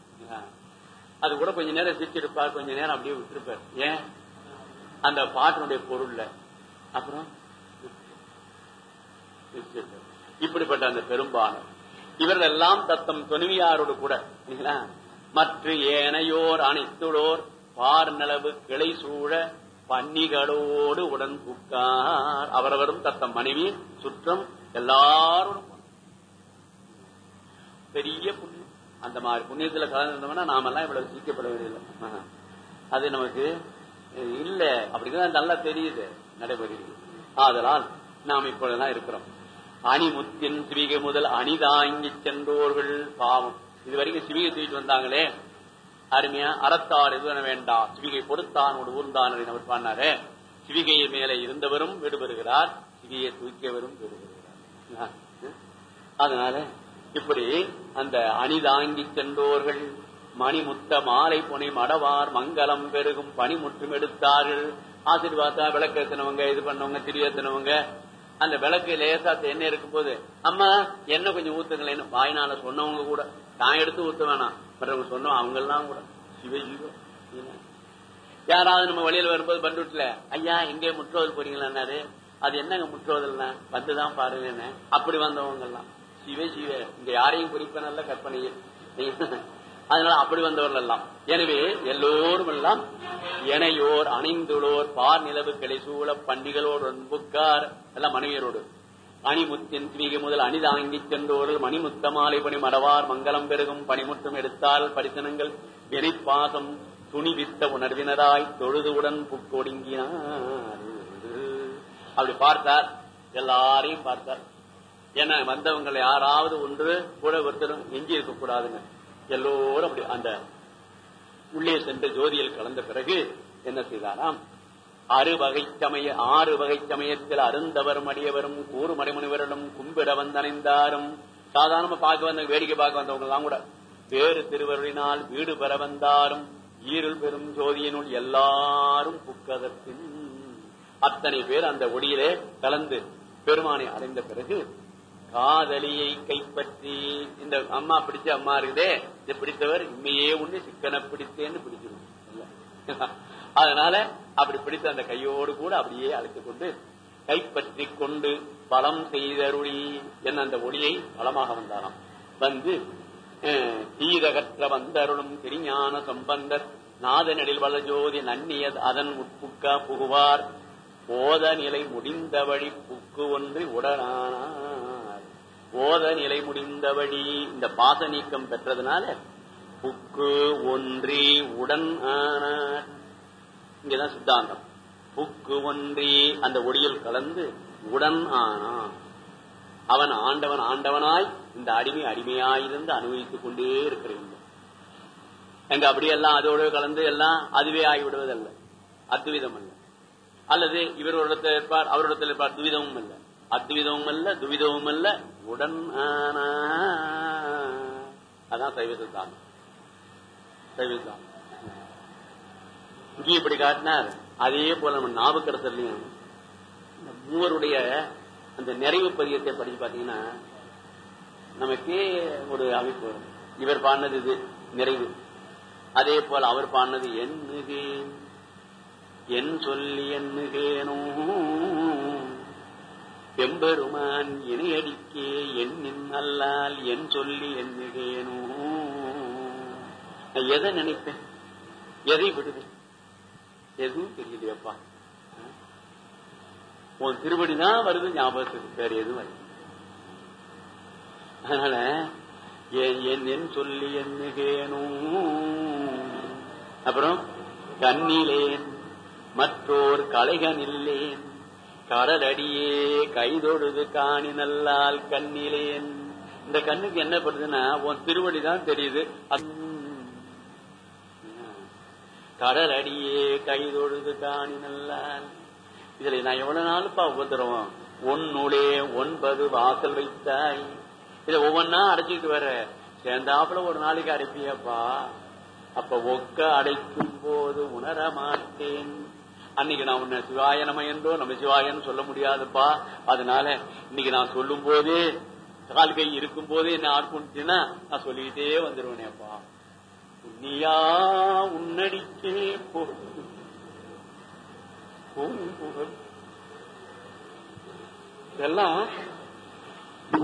அது கூட கொஞ்ச நேரம் சிரிச்சிருப்பார் கொஞ்ச நேரம் அப்படியே விட்டுருப்பார். ஏன்? அந்த பாட்டினுடைய பொருள்ல. அப்புறம்? இப்படிப்பட்ட அந்த பெரும்பாலும் இவர்கள் எல்லாம் தத்தம் துணிவியாரோடு கூட மற்ற ஏனையோர் அனைத்துளோர் பார் நிலவு கிளை சூழ பன்னிகளோடு உடன் புக்கார் அவரவரும் தத்தம் மனைவி சுற்றம் எல்லாரோடும் பெரிய புண்ணியம். அந்த மாதிரி புண்ணியத்துல கலந்துருந்தோம்னா நாமெல்லாம் இவ்வளவு சீக்கப்படவில்லை அது நமக்கு இல்ல. அப்படிதான் நல்லா தெரியுது. நடைபெறுகிறது. ஆதலால் நாம் இப்பொழுதுதான் இருக்கிறோம். அணிமுத்தின் சிவிகை முதல் அணிதாங்கி சென்றோர்கள் பாவம். இது வரைக்கும் சிவிகை தூக்கிட்டு வந்தாங்களே. அருமையா அறத்தார் எதுவென வேண்டாம் சிவிகை பொறுத்தானோடு ஊர்ந்தான் அவர் பாடினாரு. சிவிகை மேலே இருந்தவரும் விடுபெறுகிறார் சிவியை தூக்கியவரும் விடுபெறுகிறார் அதனால இப்படி அந்த அணிதாங்கி சென்றோர்கள் மணிமுத்த மாலை புனை மடவார் மங்களம் பெருகும் பனிமுற்றும் எடுத்தார்கள். ஆசீர்வாதா விளக்கத்தினவங்க இது பண்ணவங்க திரியத்தினவங்க அந்த விளக்கு லேசா எண்ணெய் இருக்கும் போது அம்மா எண்ணெய் கொஞ்சம் ஊத்துங்களேன்னு வாய்னால சொன்னவங்க கூட. நான் எடுத்து ஊத்த வேணாம் மற்றவங்க சொன்னோம் அவங்க எல்லாம் கூட சிவ சிவ யாராவது நம்ம வழியில வரும்போது பண்டுட்டுல ஐயா எங்கே முற்றோதல் போறீங்களான்னாரு. அது என்னங்க முற்றோதல்னா? வந்துதான் பாருங்கன்னு. அப்படி வந்தவங்க எல்லாம் சிவ சிவ இங்க யாரையும் குறிப்பனல்ல கற்பனையில். அதனால அப்படி வந்தவர்கள் எல்லாம். எனவே எல்லோரும் எல்லாம் எனையோர் அணிந்துளோர் பார் நிலவு கிளை சூழ பண்டிகளோடு அன்புக்கார். எல்லாம் மனைவியரோடு அணிமுத்தின் திரிகை முதல் அணிதாங்கி சென்றோர்கள் மணிமுத்த மாலை பணி மறவார். மங்களம் பெருகும் பணிமுத்தம் எடுத்தால் பரிசனங்கள் வினைப்பாசம் துணிவித்த உணர்வினராய் தொழுதுவுடன் புக்கொடுங்கினார். அப்படி பார்த்தார். எல்லாரையும் பார்த்தார். ஏன்னா வந்தவங்களை யாராவது ஒன்று கூட ஒருத்தரும் எஞ்சி இருக்கக்கூடாதுன்னு எல்லோரும் அப்படி அந்த உள்ளே சென்று ஜோதியில் கலந்த பிறகு என்ன செய்தாராம்? அறு வகை சமய ஆறு வகை சமயத்தில் அருந்தவரும் அடியவரும் கூறு மடைமுனிவரிடம் கும்பிட வந்தணைந்தாரும் சாதாரணமா பார்க்க வந்த வேடிக்கை பார்க்க வந்தவங்க எல்லாம் கூட வேறு திருவருளினால் வீடு பெற வந்தாரும். ஈருள் பெரும் ஜோதியினுள் எல்லாரும் புக்கதற்பின் அத்தனை பேர் அந்த ஒடியிலே கலந்து பெருமானை அடைந்த பிறகு காதலியை கைப்பற்றி இந்த அம்மா பிடிச்ச அம்மா இருக்குதே இதை பிடித்தவர் உண்மையே ஒண்ணு சிக்கனை பிடித்தேன்னு பிடிச்சிருக்கு அதனால அப்படி பிடித்த அந்த கையோடு கூட அப்படியே அழைத்துக் கொண்டு கைப்பற்றி கொண்டு பலம் செய்தருளி என் அந்த ஒளியை பலமாக வந்தாராம். வந்து அஹ், தீதகற்ற வந்தருளும் திருஞான சம்பந்தர் நாதனடில் வளஜோதி நன்னிய அதன் உட்புக்கா புகுவார் போத நிலை முடிந்த வழி புக்கு ஒன்று உடனானார். போத நிலை முடிந்தபடி இந்த பாச நீக்கம் பெற்றதுனால புக்கு ஒன்றி உடன் ஆனார். இங்கதான் சித்தாந்தம். புக்கு ஒன்றி அந்த ஒடியில் கலந்து உடன் ஆனான். அவன் ஆண்டவன் ஆண்டவனாய் இந்த அடிமை அடிமையாயிருந்து அனுபவித்துக் கொண்டே இருக்கிறீங்க எங்க அப்படியெல்லாம் அதோடு கலந்து எல்லாம் அதுவே ஆகிவிடுவதல்ல. அத்விதம் அல்ல. அல்லது இவர் ஒரு இடத்துல இருப்பார் அவரிடத்தில் இருப்பார் துவிதமும் அல்ல. அத்விதமும் அல்ல துவிதமும் அல்ல உடன் ஆனா. அதான் சைவ சித்தாந்தம் சைவ சித்தாந்தம் இங்கே இப்படி காட்டினார். அதே போல நம்ம ஞாபகத்துலயும் மூவருடைய அந்த நிறைவு பதியத்தை படிச்சு பாத்தீங்கன்னா நமக்கு ஒரு அமைப்பு வரும். இவர் பாடினது இது நிறைவு. அதே போல அவர் பாடினது என்னுகேன் என் சொல்லி எண்ணுகேனோ பெம்பெருமான் இணையடிக்கே எண்ணின் அல்லால் என் சொல்லி எண்ணுகேனோ. நான் எதை நினைப்பேன்? எதை விடுவேன்? எதுவும் தெரியலையப்பா. உன் திருவடிதான் வருது ஞாபகத்துக்கு வேற எதுவும் வருது அதனால என் என் என் சொல்லி எண்ணுகேனோ. அப்புறம் கண்ணிலேன் மற்றோர் கலைகனில்லேன் கடலடியே கைதொழுது காணி நல்லால் கண்ணிலேன். இந்த கண்ணுக்கு என்ன படுதுன்னா உன் திருவடி தான் தெரியுது. அத்- கடலடியே கைதொழுது காணி நல்லால். இதுல நான் எவ்வளவு நாளுப்பா உபத்திரவம் ஒன்னுளே ஒன்பது வாசல் வைத்தாய். இத ஒவ்வொன்னா அடைச்சிட்டு வர. சேர்ந்தாப்புல ஒரு நாளைக்கு அடைப்பியப்பா? அப்ப ஒக்க அடைக்கும் போது உணர மாட்டேன் அன்னைக்கு நான் உன்னை சிவாய நம என்றோ நம்ம சிவாயன்னு சொல்ல முடியாதுப்பா. அதனால இன்னைக்கு நான் சொல்லும் போதே கால் கை இருக்கும் போதே என்ன ஆட்கொண்டுச்சுன்னா நான் சொல்லிக்கிட்டே வந்துருவேனேப்பா. புண்ணியா உன்னடிக்கே போகும் இதெல்லாம்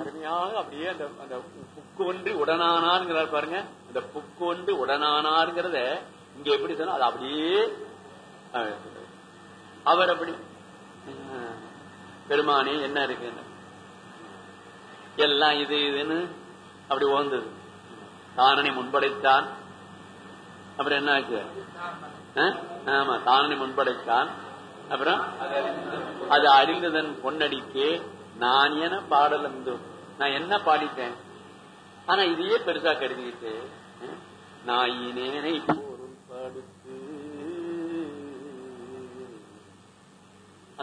அருமையாக அப்படியே அந்த அந்த புக்கு ஒன்று உடனானாருங்கிறார் பாருங்க. அந்த புக்கு ஒன்று உடனானாருங்கிறத இங்க எப்படி சொன்னா அது அப்படியே அவர் அப்படி. பெருமானே என்ன இருக்கு? எல்லாம் இது இதுன்னு அப்படி ஓந்தது தானனை முன்படைத்தான். அப்புறம் என்ன ஆச்சு? ஆமா தானனை முன்படைத்தான். அப்புறம் அது அறிந்ததன் பொன்னடிக்கே நான் என பாடல் இருந்தோம் நான் என்ன பாடிட்டேன்? ஆனா இதையே பெருசா கருதிட்டு நான் நாயினேனை போ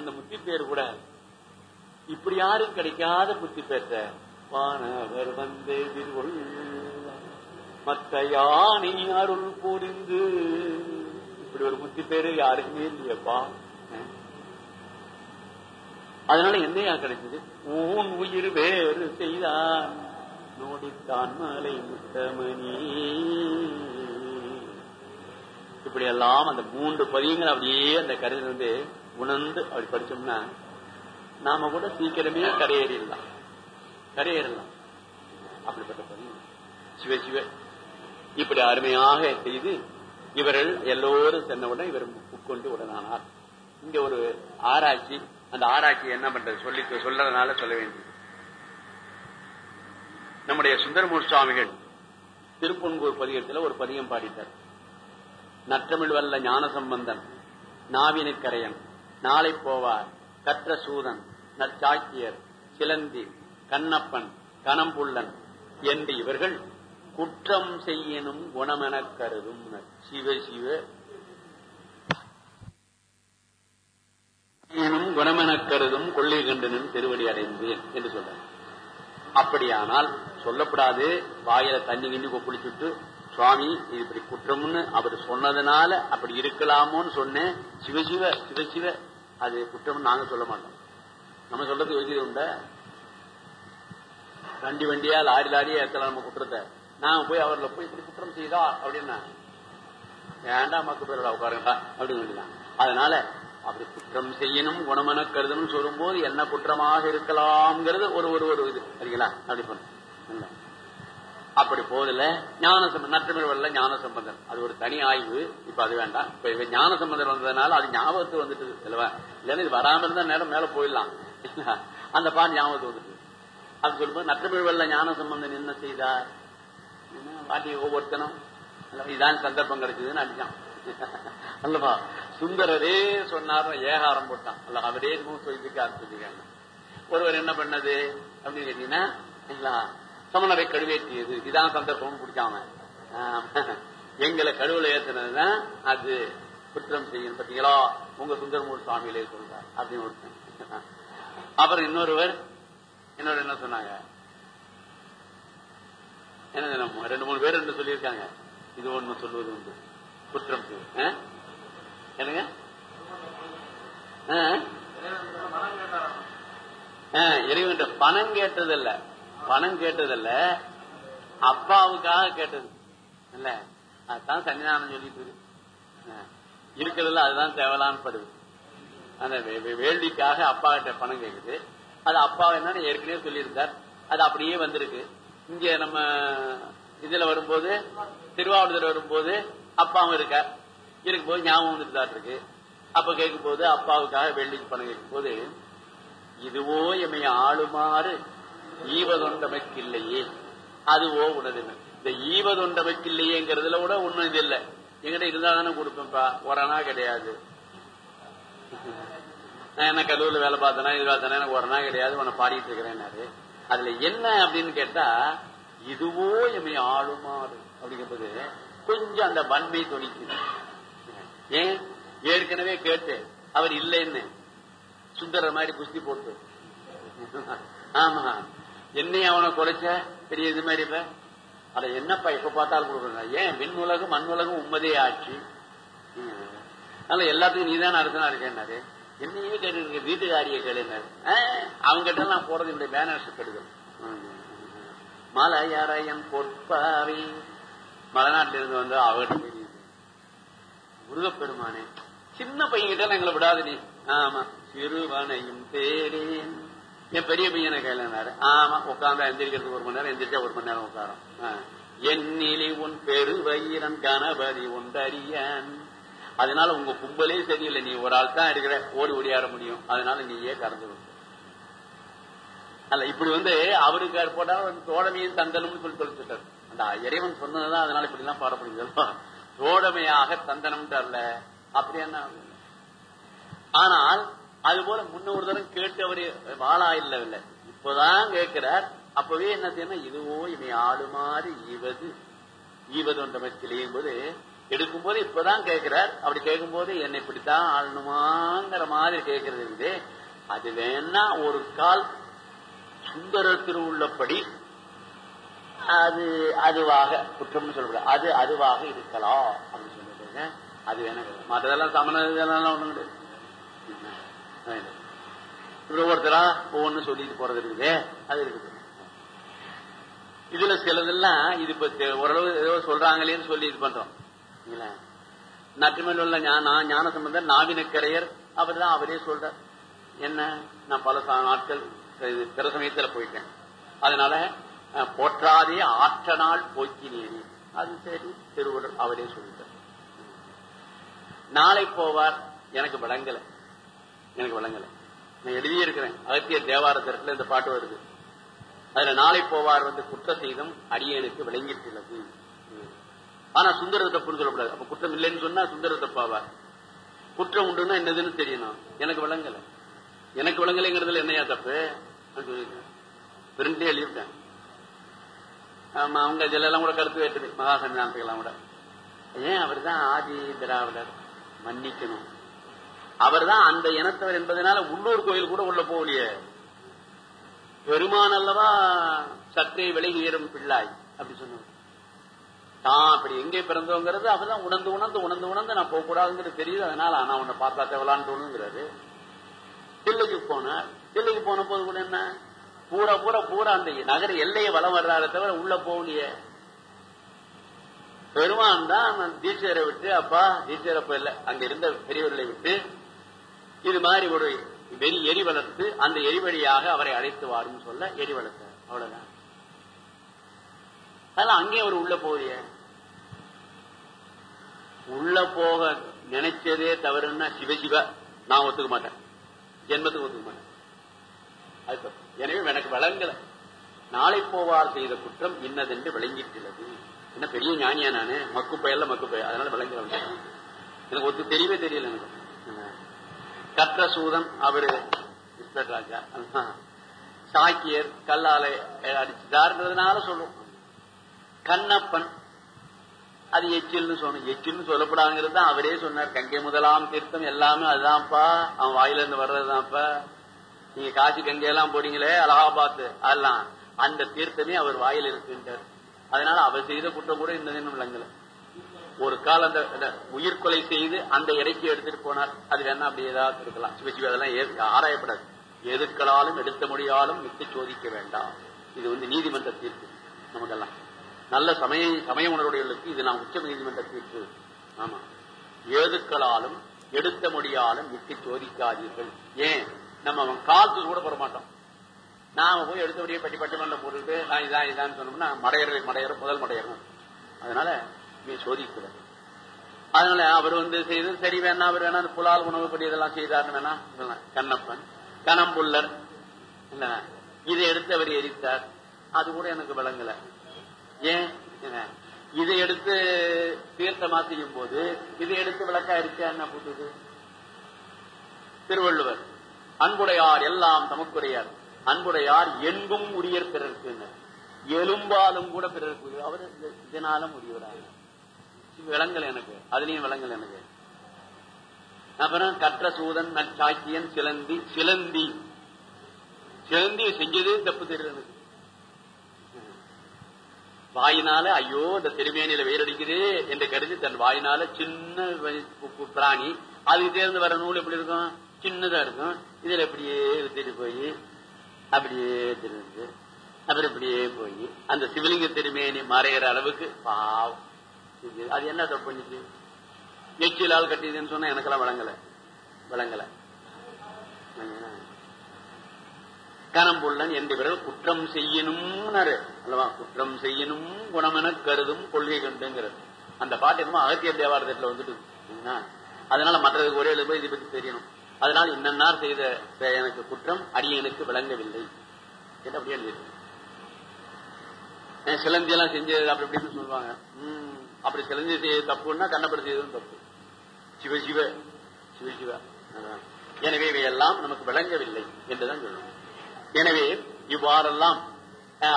அந்த புத்தி பேர் கூட. இப்படி யாரும் கிடைக்காத புத்தி பெற்ற வானவர் வந்து எதிர்கொள் மத்த யானை அருள் புரிந்து. இப்படி ஒரு புத்தி பேரு யாருக்குமே இல்லையப்பா. அதனால என்னையா கிடைச்சது? ஊன் உயிர் வேறு செய்தான். நோடித்தான் மலை முத்தமணி. இப்படி எல்லாம் அந்த மூன்று பதியங்கள் அப்படியே அந்த கருதி வந்து உணர்ந்து அப்படி படிச்சோம்னா நாம கூட சீக்கிரமே கரையேறிடலாம். கரையேறலாம். அப்படிப்பட்ட பதிவு சிவ சிவ. இப்படி அருமையாக செய்து இவர்கள் எல்லோரும் சென்னவுடன் இவர் உட்கொண்டு உடனானார் இங்க ஒரு ஆராய்ச்சி அந்த ஆராய்ச்சி என்ன பண்றது? சொல்லி சொல்றதுனால சொல்ல வேண்டியது. நம்முடைய சுந்தரமூர் சுவாமிகள் திருப்பொன்கூர் பதிகத்தில் ஒரு பதிகம் பாடிட்டார். நற்றமிழ் வல்ல ஞான சம்பந்தன் நாவினுக்கரையன். நாளை போவார். கற்ற சூதன் நற்சாக்கியர் சிலந்தி கண்ணப்பன் கணம்புள்ளன் என்று இவர்கள் குற்றம் செய்யணும் குணமென கருதும். சிவ சிவ. எனும் கருதும் கொள்ளை கண்டனும் திருவடி அடைந்தேன் என்று சொல்றார். அப்படியானால் சொல்லப்படாது. வாயில தண்ணி கிண்ணி கொப்பளிச்சுட்டு சுவாமி இது இப்படி குற்றம்னு அவர் சொன்னதுனால அப்படி இருக்கலாமோன்னு சொன்னேன். சிவசிவ சிவசிவ அது குற்றம்னு நாங்க சொல்ல மாட்டோம். நம்ம சொல்றது யோகிதை உண்ட? வண்டி வண்டியா லாரி லாரியா ஏத்தலாம் நம்ம குற்றத்தை. நாங்க போய் அவர்ல போய் இப்படி குற்றம் செய்தா அப்படின்னா வேண்டாம் மக்கு பேரோட உட்காருங்களா அப்படின்னு வேண்டிதான் அதனால அப்படி குற்றம் செய்யணும் குணமன கருதணும் சொல்லும் போது என்ன குற்றமாக இருக்கலாம்ங்கிறது ஒரு ஒரு ஒரு இது. சரிங்களா? அப்படி பண்ண அப்படி போதில் ஞான சம்பந்தம் நற்றமிழ் வரல ஞான அது ஒரு தனி ஆய்வு. இப்ப அது வேண்டாம். இப்ப இவ ஞான சம்பந்தம் வந்ததுனால அது ஞாபகத்துக்கு வந்துட்டு இல்லவா இல்லைன்னா இது வராம இருந்தா நேரம் மேல போயிடலாம். அந்த பாட்டு ஞாபகத்துக்கு வந்துட்டு அது சொல்லும்போது நற்றமிழ் வரல ஞான சம்பந்தம் என்ன செய்தார்? பாட்டி? ஒவ்வொருத்தனும். இதான் சந்தர்ப்பம் கிடைச்சதுன்னு அடிச்சான் அல்லவா சுந்தரரே சொன்னார் ஏகாரம் போட்டான். அல்ல அவரே என்னமோ ஒருவர் என்ன பண்ணது? அப்படின்னு கேட்டீங்கன்னா சமணரை கழுவேற்றியது. இதான் சந்தர்ப்பம் பிடிக்காம. எங்களை கழுவுல ஏத்துனதுதான் அது குற்றம் செய்யும். பாத்தீங்களா உங்க சுந்தரமூர் சுவாமியிலே சொல்றார். அப்படின்னு ஒருத்தன். அப்புறம் இன்னொருவர் இன்னொரு என்ன சொன்னாங்க? என்ன ரெண்டு மூணு பேர் ரெண்டு சொல்லியிருக்காங்க. இது ஒண்ணு சொல்லுவது உண்டு. குற்றம் செய்யும். என்னங்க? ஆ? இறைவன் பணம் கேட்டதில்ல. பணம் கேட்டதல்ல அப்பாவுக்காக கேட்டது. இல்ல அதுதான் சன்னிதானம் சொல்லிட்டு இருக்கிறதுல அதுதான் தேவலான்னு படுது. அந்த வே- வேள்விக்காக அப்பா கிட்ட பணம் கேக்குது. அது அப்பா என்னன்னு ஏற்கனவே சொல்லியிருந்தார் அது அப்படியே வந்திருக்கு. இங்க நம்ம இதுல வரும்போது திருவாவூர்ல வரும்போது அப்பாவும் இருக்கார். இருக்கும்போது ஞாபகம் வந்துட்டு இருக்கு. அப்ப கேட்கும் போது அப்பாவுக்காக வெள்ளிக்கு பணம் கேட்கும் போது இதுவோ எம்மை ஆளுமாறு ஈவதொண்டமைக்கு இல்லையே அதுவோ உனது இந்த ஈவதொண்டமைக்கில்லையேங்கிறதுல கூட ஒண்ணும் இது இல்லை. எங்கிட்ட இருந்தா தானே கொடுப்பேன்ப்பா. ஒரணா கிடையாது. நான் என்ன கல்லூரில் வேலை பார்த்தேனா இது பார்த்தேனா எனக்கு ஒரணா கிடையாது உன்னை பாடிட்டு இருக்கிறேன்னாரு அதுல என்ன அப்படின்னு கேட்டா இதுவோ எம்மை ஆளுமாறு அப்படிங்கிறது கொஞ்சம் அந்த வன்மை தொழிக்குது ஏன்? ஏற்கனவே கேட்டு அவர் இல்லைன்னு. சுந்தர மாதிரி குஸ்தி போட்டு. ஆமா. என்னை அவனை குறைச்ச பெரிய இது மாதிரி இப்ப? அட என்னப்பா எப்ப பார்த்தாலும் கொடுக்குறேன் ஏன் விண்ணுலகம் மண்ணுலகம் உம்மதே ஆட்சி. அதனால எல்லாத்துக்கும் நீதான் அர்த்தம் இருக்கேன்னாரு. என்னையே கேட்டு வீட்டுக்காரிய கேளுனாரு அவங்க கிட்ட நான் போறது இந்த பேனர்ஸ் கெடுதல். மலையறையன் பொற்பாவை மலைநாட்டில இருந்து வந்து அவர்கிட்ட தெரியுது முருகப்பெருமானே சின்ன பையன் கிட்ட எங்களை விடாது நீ ஆமா சிறுவனையும் தேரேன் என் பெரிய பையனை கையிலனாரு ஆமா உட்காந்தா எந்திரிக்கிறதுக்கு ஒரு மணி நேரம் எந்திரிச்சா ஒரு மணி நேரம் உட்காரம். எண்ணிலி உன் பெருவயிரன் கணபதி ஒன்றறியான். அதனால உங்க கும்பலே சரியில்லை. நீ ஒரு ஆள் தான் இருக்கிற ஓடி ஓடியாட முடியும். அதனால நீயே கறந்து அல்ல இப்படி வந்து அவருக்கு போட்டாலும் தோழமையும் தந்தனம்னு சொல்லி சொல்லிட்டு அந்த இறைவன் சொன்னதுதான் அதனால இப்படி எல்லாம் பாடப்படுகிறது தோழமையாக தந்தனம் அல்ல அப்படி என்ன ஆனால் அது போல முன்ன ஒரு தரம் கேட்டு அவரு வாழா இல்ல இப்பதான் கேட்கிறார். அப்பவே என்ன செய்யணும் இதுவோ இனி ஆடுமாறு ஈவது. ஈவது ஒன்றமைக்கிலேயும் போது எடுக்கும் போது இப்பதான் கேட்கிறார். அப்படி கேட்கும் போது என்னை இப்படித்தான் ஆளணுமாங்கிற மாதிரி கேட்கறது இருக்குது அது வேணா ஒரு கால் சுந்தர திருவுள்ளப்படி அது அதுவாக குற்றம்னு சொல்லக்கூடாது அது அதுவாக இருக்கலாம். அப்படின்னு சொல்லிட்டு அது வேணா மற்றதெல்லாம் சமணம் இதெல்லாம் கிடையாது. இப்படி ஒவ்வொருத்தரா ஒவ்வொன்னு சொல்லிட்டு போறது இருக்குது. அது இருக்குது. இதுல சிலதெல்லாம் இது இப்ப ஓரளவு ஏதோ சொல்றாங்களேன்னு சொல்லி இது பண்றோம். இல்ல உள்ள ஞான ஞான சம்பந்தர் நாவினக்கரையர் அவர் தான் அவரே சொல்றார். என்ன? நான் பல நாட்கள் பிற சமயத்துல போயிட்டேன். அதனால போற்றாதே ஆற்ற நாள் போக்கினேனே. அது சரி திருவள்ளுவர் அவரே சொல்லிட்டார். நாளை போவார் எனக்கு விளங்கலை. எனக்கு விளங்கல. நான் எழுதியிருக்கிறேன் அகத்தியர் தேவாரத்திரத்துல இந்த பாட்டு வருது. அதுல நாளை போவார் வந்து குற்ற செய்தும் அடியனுக்கு விளங்கிட்டுள்ளது ஆனா சுந்தர தப்புன்னு சொல்லக்கூடாது. அப்ப குற்றம் இல்லைன்னு சொன்னா சுந்தர தப்பாவார் குற்றம் உண்டுன்னா என்னதுன்னு தெரியணும். எனக்கு விளங்கல. எனக்கு விளங்கலைங்கிறதுல என்னையா தப்பு? சொல்லியிருக்கேன் பிரிண்டே எழுதியிருக்கேன். ஆமா அவங்க இதெல்லாம் கூட கருத்து வேற்றுது மகா சன்னிதானத்துக்கெல்லாம் கூட. ஏன் அவர் தான் ஆதி திராவிடர்? மன்னிக்கணும். அவர் தான் அந்த இனத்தவர் என்பதனால உள்ளூர் கோயில் கூட உள்ள போகலையே. பெருமான் அல்லவா சற்றே விலகியேறும் பிள்ளாய் அப்படி சொன்னார். தான் அப்படி எங்கே பிறந்தோங்கிறது அவர்தான் உணர்ந்து உணர்ந்து உணர்ந்து உணர்ந்து நான் போக கூடாதுங்கிறது தெரியுது அதனால ஆனா உன்னை பார்த்தா தேவலான்னு தோணுங்கிறாரு தில்லைக்கு போனார். தில்லுக்கு போன போது கூட என்ன? பூரா பூரா பூரா அந்த நகர எல்லையை வலம் வர்றாரு தவிர உள்ள போகலையே. பெருமான் தான் நான் தீட்சரை விட்டு அப்பா தீட்சரப்ப இல்ல அங்க இருந்த பெரியவர்களை விட்டு இது மாதிரி ஒரு வெறி எரி வளர்த்து அந்த எரிவழியாக அவரை அழைத்து வாருன்னு சொல்ல எரி வளர்த்த. அவ்வளவுதான். அதெல்லாம் அங்கே அவர் உள்ள போறிய உள்ள போக நினைச்சதே தவறுன்னா சிவசிவ நான் ஒத்துக்க மாட்டேன். ஜென்மத்துக்கு ஒத்துக்க மாட்டேன். அது எனவே எனக்கு வழங்கல நாளை போவார் செய்த குற்றம் இன்னதென்று விளங்கிட்டுள்ளது. என்ன பெரிய ஞானியா நானு? மக்கு பயல்ல மக்கு பய அதனால விளங்கல எனக்கு ஒத்து தெரியவே தெரியல எனக்கு. கட்டசூதன் அவரு ராஜா. சாக்கியர் கல்லாலை அடிச்சுதாருன்றதுனால சொல்லுவோம் கண்ணப்பன் அது எச்சில்னு சொன்ன எச்சில்னு சொல்லப்படாங்கிறது தான் அவரே சொன்னார். கங்கை முதலாம் தீர்த்தம் எல்லாமே அதுதான்ப்பா. அவன் வாயில இருந்து வர்றதுதான்ப்பா. நீங்க காசி கங்கையெல்லாம் போறீங்களே அலகாபாத் அதெல்லாம். அந்த தீர்த்தமே அவர் வாயில் இருக்குன்றார். அதனால அவர் செய்த குற்றம் கூட இந்த தினம் விளங்கல. ஒரு கால் அந்த உயிர்கொலை செய்து அந்த இறைக்கு எடுத்துட்டு போனார். அது வேணா அப்படி ஏதாவது இருக்கலாம். சிவசிவ அதெல்லாம் ஆராயப்படாது. எதுக்களாலும் எடுத்த மொழியாலும் விட்டு சோதிக்க வேண்டாம். இது வந்து நீதிமன்ற தீர்ப்பு நமக்கெல்லாம். நல்ல சமய சமய உணர்வுடையவர்களுக்கு இது நான் உச்ச நீதிமன்ற தீர்ப்பு. ஆமா. ஏதுக்களாலும் எடுத்த மொழியாலும் விட்டு சோதிக்காதீர்கள். ஏன்? நம்ம அவன் காலத்துக்கு கூட போட மாட்டோம். நாம போய் எடுத்தபடியே பட்டி பட்டிமன்ற போட்டுட்டு நான் இதான் இதான் சொன்னோம்னா மடையர் மடையர் முதல் மடையரும் அதனால நீ அதனால அவர் வந்து செய்து சரி வேணா அவர் வேணா அந்த புலால் படி இதெல்லாம் செய்தார்னு வேணா கண்ணப்பன் கணம்புள்ளர் இல்ல இதை எடுத்து அவர் எரித்தார். அது கூட எனக்கு விளங்கல. ஏன்? என்ன? இதை எடுத்து தீர்த்தமா செய்யும் போது இதை எடுத்து விளக்கா எரிச்சா என்ன புதுது திருவள்ளுவர் அன்புடையார் எல்லாம் தமக்குடையார் அன்புடையார் எங்கும் உரியர் பிறருக்கு. எலும்பாலும் கூட பிறருக்கு அவர் இதனாலும் உரியவராக விளங்கல் எனக்கு. அதுலயும் விளங்கல் எனக்கு. அப்புறம் கற்ற சூதன் நற்சாக்கியன் சிலந்தி சிலந்தி. சிலந்தி செஞ்சதே தப்பு தெரியுது. எனக்கு வாயினால ஐயோ இந்த திருமேனியில வேரடிக்குது என்று கருதி தன் வாயினால சின்ன பிராணி அதுக்கு தேர்ந்து வர நூல் எப்படி இருக்கும்? சின்னதா இருக்கும். இதுல அப்படியே வித்துட்டு போய் அப்படியே திருந்து அப்புறம் இப்படியே போய் அந்த சிவலிங்க திருமேனி மறைகிற அளவுக்கு பாவம். அது என்ன தப்பு பண்ணிச்சு எச்சிலால் கட்டிதுன்னு சொன்னா எனக்கெல்லாம் விளங்கல விளங்கல கணம்புள்ளன் என்று பிறகு குற்றம் செய்யணும் அல்லவா? குற்றம் செய்யணும் குணமென கருதும் கொள்கை கண்டுங்கிறது அந்த பாட்டு என்னமோ அகத்திய தேவாரத்தில் வந்துட்டு அதனால மற்றதுக்கு ஒரே எழுது இதை பத்தி தெரியணும். அதனால இன்னன்னார் செய்த எனக்கு குற்றம் அடியனுக்கு விளங்கவில்லை. என்று அப்படியே எழுதியிருக்கு சிலந்தியெல்லாம் சிலந்தி எல்லாம் செஞ்சது அப்படி இப்படின்னு சொல்லுவாங்க. உம் அப்படி சிலந்தி செய்ய தப்புன்னா கண்ணப்படி செய்ததும் தப்பு. சிவசிவ சிவசிவ எனவே இவையெல்லாம் நமக்கு விளங்கவில்லை என்றுதான் சொல்லணும். எனவே இவ்வாறெல்லாம்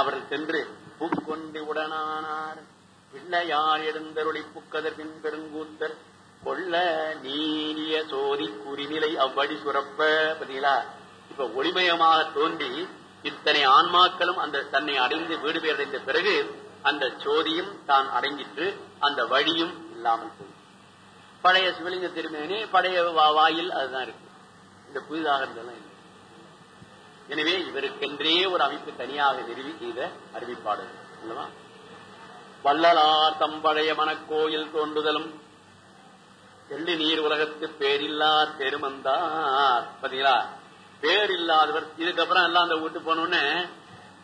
அவர் சென்று பூக்கொண்டு உடனானார். பிள்ளையார் எழுந்தருளி புக்கதர் பின் பெருங்கூத்தர். கொள்ள நீரிய சோதி குறிநிலை அவ்வடி சுரப்ப பார்த்தீங்களா? இப்ப ஒளிமயமாக தோன்றி இத்தனை ஆன்மாக்களும் அந்த தன்னை அடைந்து வீடு பேர் பிறகு அந்த சோதியும் தான் அடங்கிற்று அந்த வழியும் இல்லாமல் போய் பழைய சிவலிங்க திருமேனி பழைய வா- வாயில் அதுதான் இருக்கு. இந்த புதிதாக இருந்ததெல்லாம் இல்லை. எனவே இவருக்கென்றே ஒரு அமைப்பு தனியாக நிறுவி செய்த அறிவிப்பாடு அல்லவா? வள்ளலார் தம்பழைய மனக்கோயில் தோன்றுதலும் எள்ளி நீர் உலகத்து பேரில்லார் பெருமந்தார். பாத்தீங்களா? பேர் இல்லாதவர் இதுக்கப்புறம் எல்லாம் அந்த வீட்டு போனோன்னு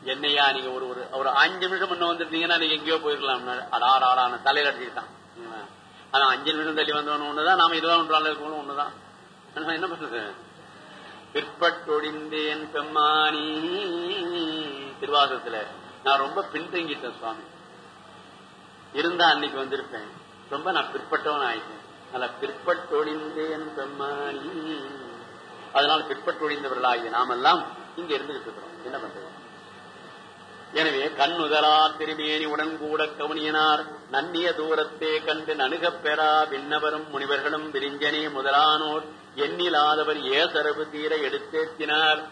என்னையா நீங்க ஒரு ஒரு ஒரு அஞ்சு நிமிஷம் முன்ன வந்திருந்தீங்கன்னா நீங்க எங்கேயோ போயிருக்கலாம். அடார் ஆடான தலையில அடிச்சுக்கிட்டான். ஆனா அஞ்சு நிமிஷம் தள்ளி வந்தவனு ஒண்ணுதான் நாம இதுதான் ஒன்றாள் இருக்கணும் ஒண்ணுதான். என்ன பண்றது? பிற்பட்டொடிந்தேன் பெம்மானி. திருவாசகத்துல நான் ரொம்ப பின்தங்கிட்டேன் சுவாமி. இருந்தா அன்னைக்கு வந்திருப்பேன். ரொம்ப நான் பிற்பட்டவன் ஆயிட்டேன். அதனால பிற்பட்டொழிந்தேன் பெம்மானி. அதனால பிற்பட்டொழிந்தவர்களாகிய நாமெல்லாம் இங்க இருந்துகிட்டு இருக்கிறோம். என்ன பண்றது? எனவே கண்ணுதலா திருமேனி உடன் கூட கவுனியனார். நன்னிய தூரத்தே கண்டு நணுகப் பெறா விண்ணவரும் முனிவர்களும் விரிஞ்சனே முதலானோர். எண்ணிலாதவர் ஏசரவு தீர எடுத்தேற்றினார்.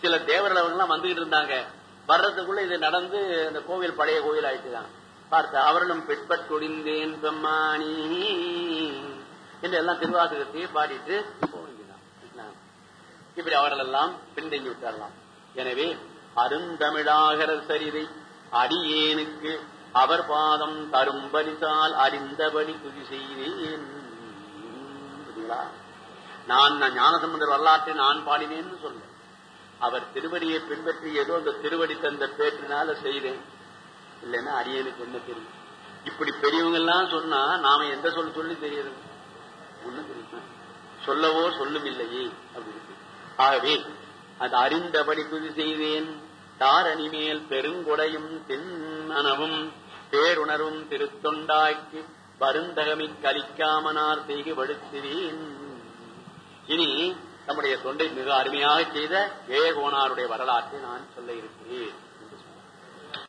சில தேவர்கள் எல்லாம் வந்துகிட்டு இருந்தாங்க. வர்றதுக்குள்ள இது நடந்து அந்த கோவில் பழைய கோவில் ஆயிட்டுதான். பார்த்த அவர்களும் பிற்பட்டொடிந்தேன் பெம்மானி. என்று எல்லாம் திருவாசகத்தையே பாடிட்டு இப்படி அவர்கள் எல்லாம் பின்தங்கி விட்டாரலாம் எனவே அருந்தமிழாகர சரிதை. அடியேனுக்கு அவர் பாதம் தரும் அறிந்தபடி துதி செய்தேன். நான் ஞானசம்பந்தர் வரலாற்றை நான் பாடினேன்னு சொல்ல அவர் திருவடியை பின்பற்றி ஏதோ அந்த திருவடி தந்த பேற்றினால செய்தேன். இல்லைன்னா அடியனுக்கு என்ன தெரியும்? இப்படி பெரியவங்க எல்லாம் சொன்னா நாம எந்த சொல் சொல்லி தெரியுது ஒண்ணும் தெரியுமா? சொல்லவோ சொல்லும் இல்லையே அப்படின்னு. ஆகவே அது அறிந்தபடி துதி செய்வேன் தாரணி மேல் பெருங்கொடையும் தின்னனவும் பேருணர்வும் திருத்தொண்டாக்கி வருந்தகமி கலிக்காமனார் செய்கு வடுத்துவேன் இனி நம்முடைய தொண்டை மிக அருமையாக செய்த ஏகோனாருடைய வரலாற்றை நான் சொல்ல இருக்கிறேன்.